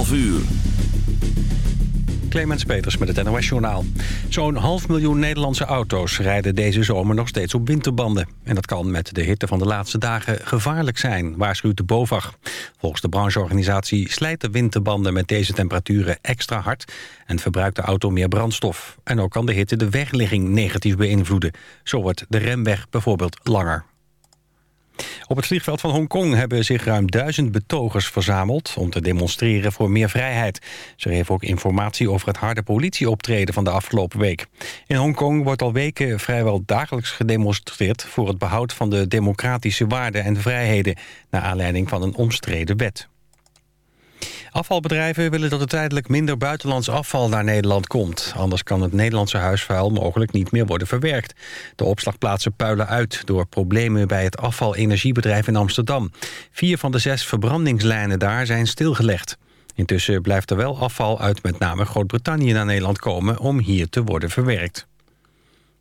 11 uur. Clemens Peters met het NOS Journaal. Zo'n half miljoen Nederlandse auto's rijden deze zomer nog steeds op winterbanden. En dat kan met de hitte van de laatste dagen gevaarlijk zijn, waarschuwt de BOVAG. Volgens de brancheorganisatie slijten winterbanden met deze temperaturen extra hard... en verbruikt de auto meer brandstof. En ook kan de hitte de wegligging negatief beïnvloeden. Zo wordt de remweg bijvoorbeeld langer. Op het vliegveld van Hongkong hebben zich ruim duizend betogers verzameld... om te demonstreren voor meer vrijheid. Ze geven ook informatie over het harde politieoptreden van de afgelopen week. In Hongkong wordt al weken vrijwel dagelijks gedemonstreerd... voor het behoud van de democratische waarden en vrijheden... naar aanleiding van een omstreden wet. Afvalbedrijven willen dat er tijdelijk minder buitenlands afval naar Nederland komt. Anders kan het Nederlandse huisvuil mogelijk niet meer worden verwerkt. De opslagplaatsen puilen uit door problemen bij het afvalenergiebedrijf in Amsterdam. Vier van de zes verbrandingslijnen daar zijn stilgelegd. Intussen blijft er wel afval uit met name Groot-Brittannië naar Nederland komen om hier te worden verwerkt.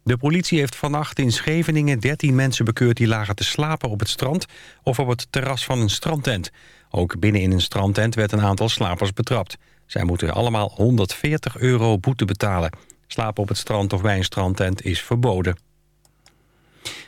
De politie heeft vannacht in Scheveningen 13 mensen bekeurd die lagen te slapen op het strand of op het terras van een strandtent. Ook binnen in een strandtent werd een aantal slapers betrapt. Zij moeten allemaal 140 euro boete betalen. Slapen op het strand of bij een strandtent is verboden.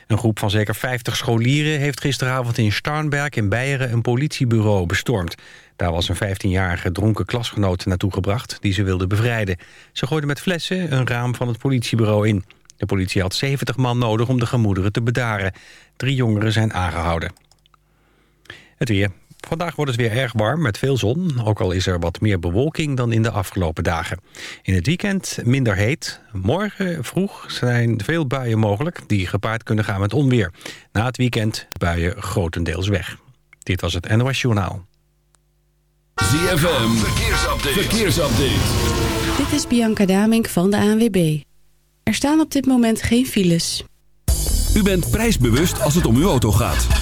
Een groep van zeker 50 scholieren heeft gisteravond in Starnberg in Beieren een politiebureau bestormd. Daar was een 15-jarige dronken klasgenoot naartoe gebracht die ze wilde bevrijden. Ze gooiden met flessen een raam van het politiebureau in. De politie had 70 man nodig om de gemoederen te bedaren. Drie jongeren zijn aangehouden. Het weer. Vandaag wordt het weer erg warm met veel zon. Ook al is er wat meer bewolking dan in de afgelopen dagen. In het weekend minder heet. Morgen vroeg zijn veel buien mogelijk... die gepaard kunnen gaan met onweer. Na het weekend buien grotendeels weg. Dit was het NOS Journaal. ZFM, verkeersupdate. verkeersupdate. Dit is Bianca Damink van de ANWB. Er staan op dit moment geen files. U bent prijsbewust als het om uw auto gaat.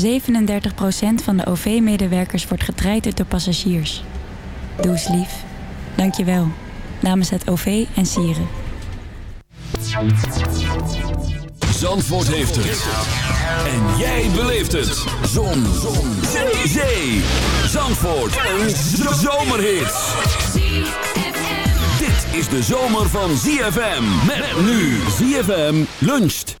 37% van de OV-medewerkers wordt getraind door passagiers. Doe eens lief. Dank je wel. Namens het OV en Sieren. Zandvoort heeft het. En jij beleeft het. Zon. Zon. Zee. Zee. Zandvoort. Een zomerhit. Dit is de zomer van ZFM. Met nu ZFM luncht.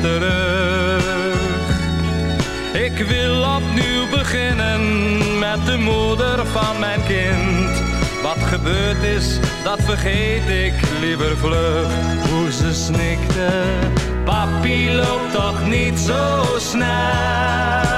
terug. Ik wil opnieuw beginnen met de moeder van mijn kind. Wat gebeurd is, dat vergeet ik liever vlug. Hoe ze snikte, papi loopt toch niet zo snel.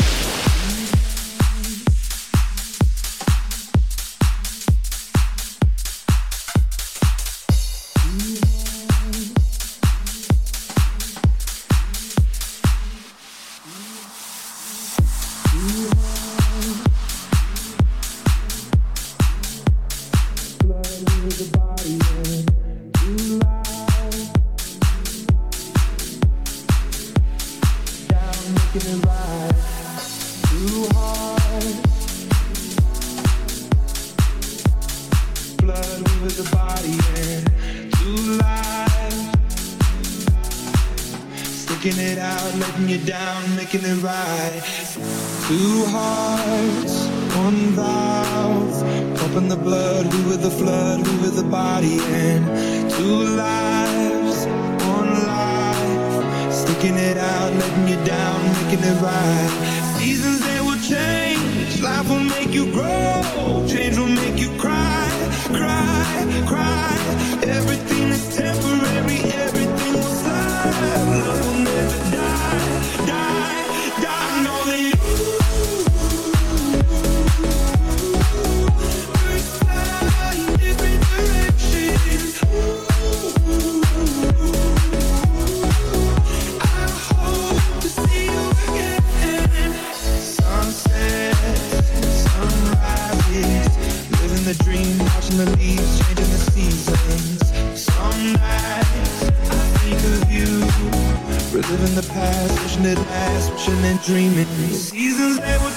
at last, wishing and dreaming. Seasons they were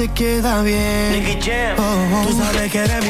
te queda bien. Oh, Tú sabes que eres mi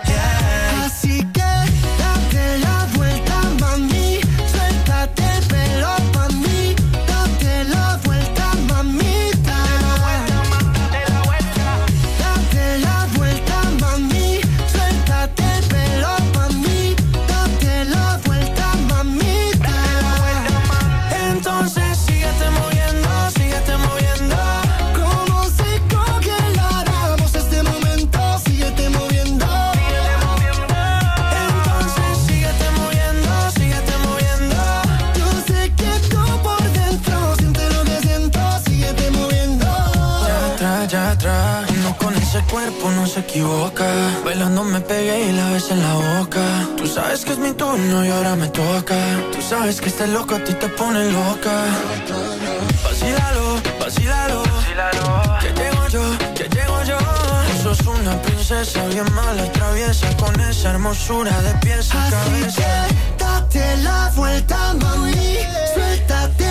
Equivoca. Bailando me pegué y la ves en la boca. Tú sabes que es mi turno y ahora me toca. Tú sabes que este loco a ti te pone loca. Vacílalo, vacílalo. Que llego yo, que llego yo. Tú sos una princesa bien mala y traviesa. Con esa hermosura de pies a Así cabeza. que date la vuelta, mami. Suéltate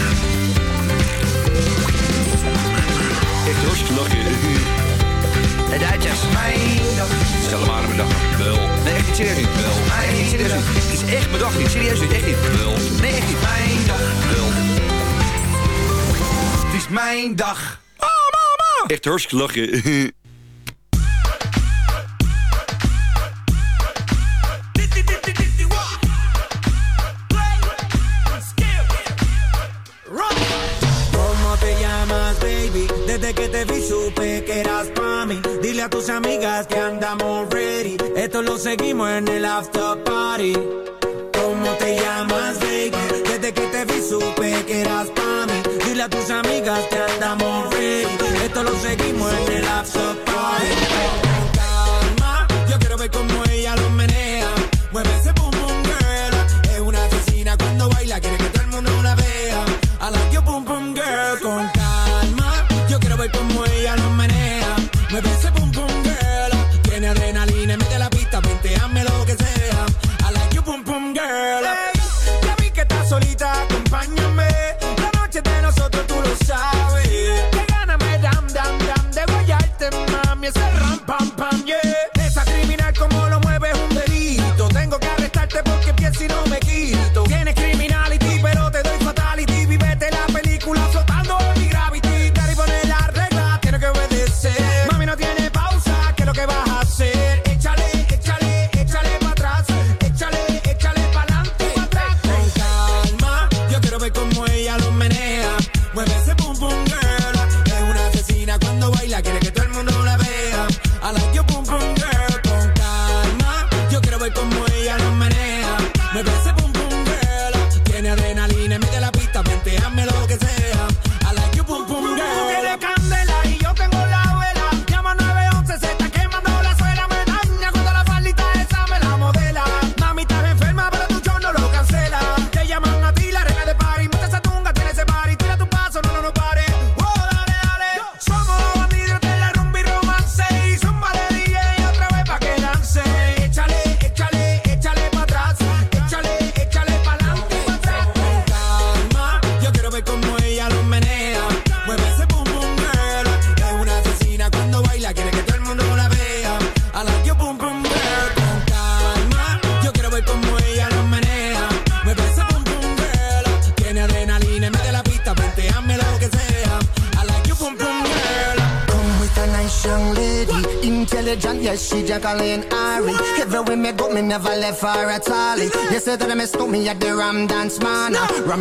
Serieus niet. Wel. Nee, niet serieus niet. Het is echt mijn dag niet. Serieus niet. Echt niet. Wel. Nee, echt niet. Mijn dag. Wel. Het is mijn dag. Oh, mama. Echt hartstikke lachen. supe que eras pa' mí. Dile a tus amigas que andamos ready. Esto lo seguimos en el after party. ¿Cómo te llamas, baby? Desde que te vi supe que eras pa' mí. Dile a tus amigas que andamos ready. Esto lo seguimos en el after party. Yo quiero ver cómo ella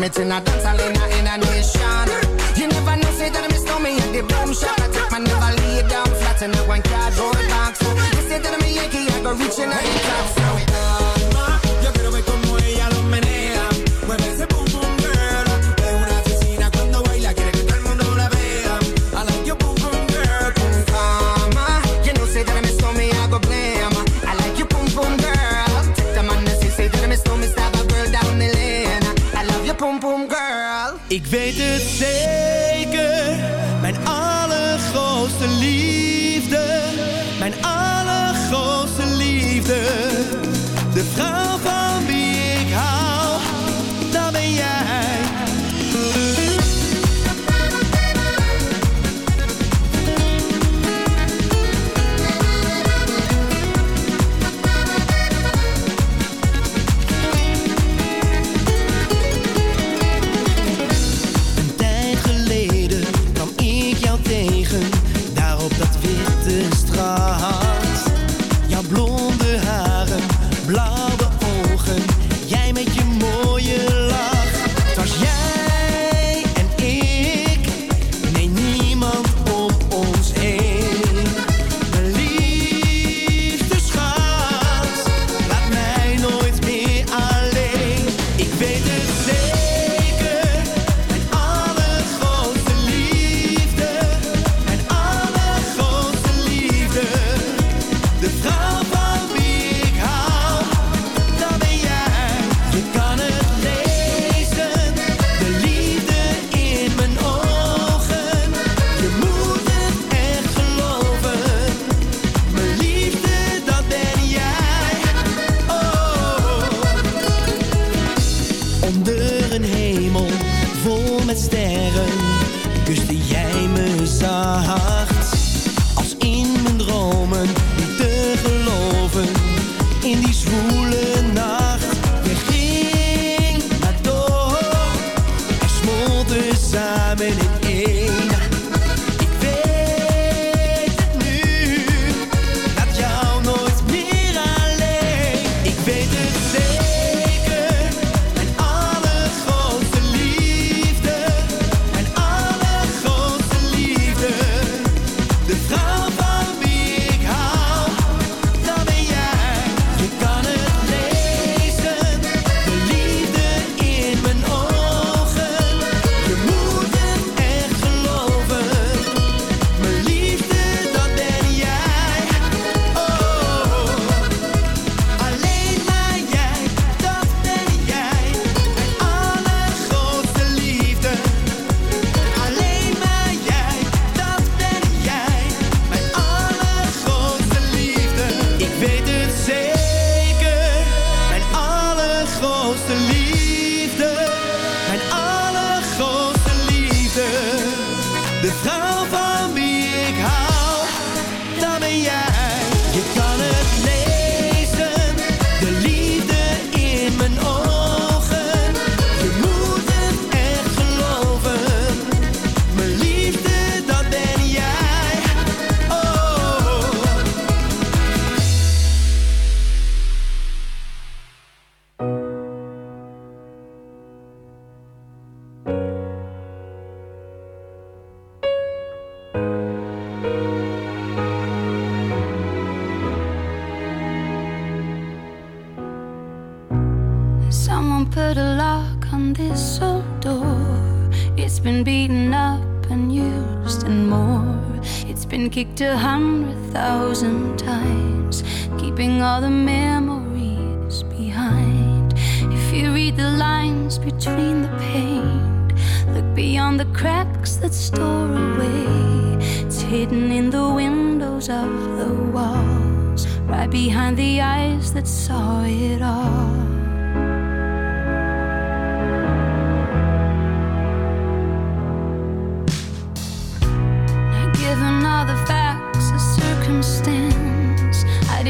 Commit in a dance all in a, nation. You never know, say that I miss no me at the boom shot. I take my never lay down flat and I want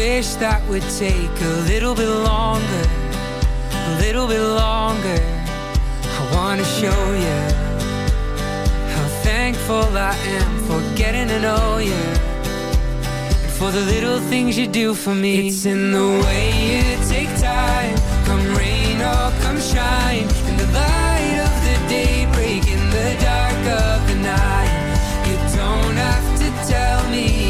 wish that would take a little bit longer, a little bit longer. I wanna show you how thankful I am for getting to know you. And for the little things you do for me. It's in the way you take time, come rain or come shine. In the light of the day, break in the dark of the night. You don't have to tell me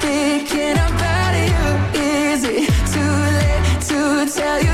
thinking about you. Is it too late to tell you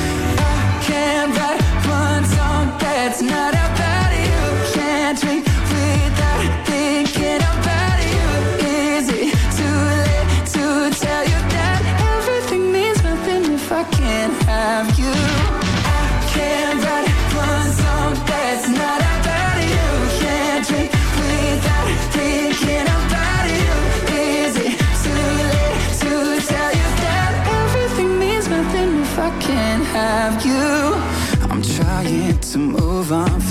That's not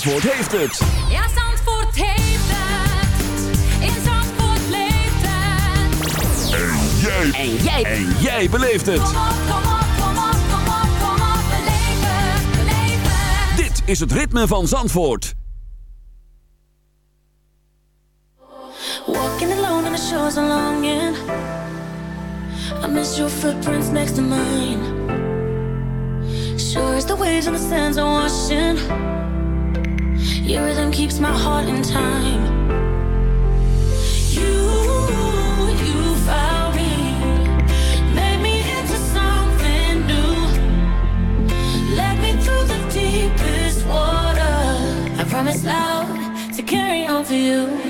Zandvoort heeft het. Ja, Zandvoort heeft het. In Zandvoort leeft het. En jij. En jij. En jij beleeft het. Kom op, kom op, kom op, kom op, kom op. Beleef het, beleef het. Dit is het ritme van Zandvoort. Walking alone on the shores of longing. I miss your footprints next to mine. Sure as the waves and the sands are washing. Keeps my heart in time. You, you found me, made me into something new. Led me through the deepest water. I promise loud to carry on for you.